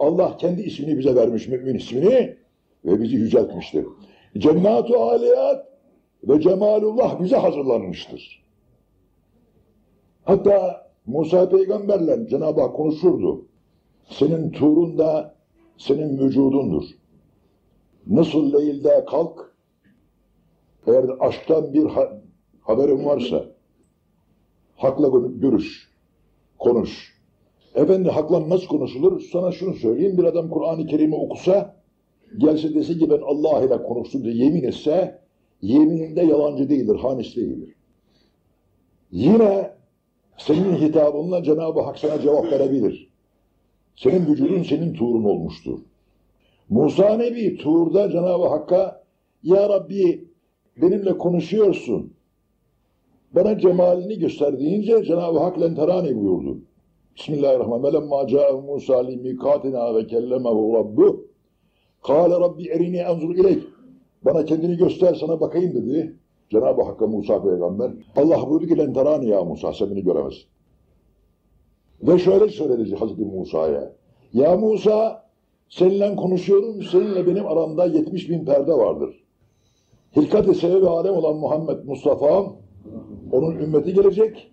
Allah kendi ismini bize vermiş, mümin ismini ve bizi yüceltmiştir. Cennatu aliyat ve cemalullah bize hazırlanmıştır. Hatta Musa peygamberle Cenab-ı Hak konuşurdu. Senin turun da senin vücudundur. Nasıl leylde kalk, eğer aşktan bir ha- haberin varsa, hakla görüş, konuş. Efendi hakla nasıl konuşulur? Sana şunu söyleyeyim, bir adam Kur'an-ı Kerim'i okusa, gelse dese ki ben Allah ile konuştum diye yemin etse, yemininde yalancı değildir, hanis değildir. Yine senin hitabınla Cenab-ı Hak sana cevap verebilir. Senin vücudun senin tuğrun olmuştur. Musa Nebi Tuğur'da Cenab-ı Hakk'a Ya Rabbi benimle konuşuyorsun. Bana cemalini göster deyince Cenab-ı Hak lenterani buyurdu. Bismillahirrahmanirrahim. Velemma Musa li mikatina ve kellemehu rabbu. Kâle Rabbi erini enzur ileyk. Bana kendini göster sana bakayım dedi. Cenab-ı Hakk'a Musa peygamber. Allah buyurdu ki lenterani ya Musa sen beni göremezsin. Ve şöyle söyledi Hazreti Musa'ya. Ya Musa seninle konuşuyorum, seninle benim aramda 70 bin perde vardır. Hilkat-ı sebebi alem olan Muhammed Mustafa, onun ümmeti gelecek.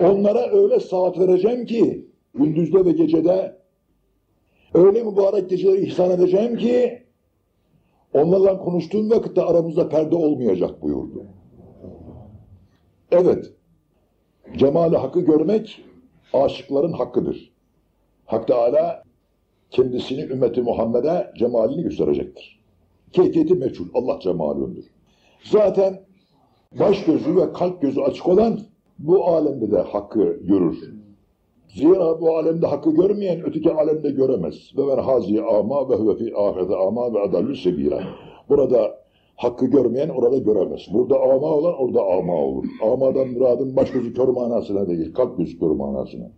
Onlara öyle saat vereceğim ki, gündüzde ve gecede, öyle mübarek geceleri ihsan edeceğim ki, onlarla konuştuğum vakitte aramızda perde olmayacak buyurdu. Evet, cemali hakkı görmek, aşıkların hakkıdır. Hak Teala kendisini ümmeti Muhammed'e cemalini gösterecektir. Keyfiyeti meçhul, Allah cemalündür. Zaten baş gözü ve kalp gözü açık olan bu alemde de hakkı görür. Zira bu alemde hakkı görmeyen öteki alemde göremez. Ve ben hazi ama ve huve fi ahirete ama ve adallü sebila. Burada hakkı görmeyen orada göremez. Burada ama olan orada ama olur. Amadan muradın baş gözü kör manasına değil, kalp gözü kör manasına.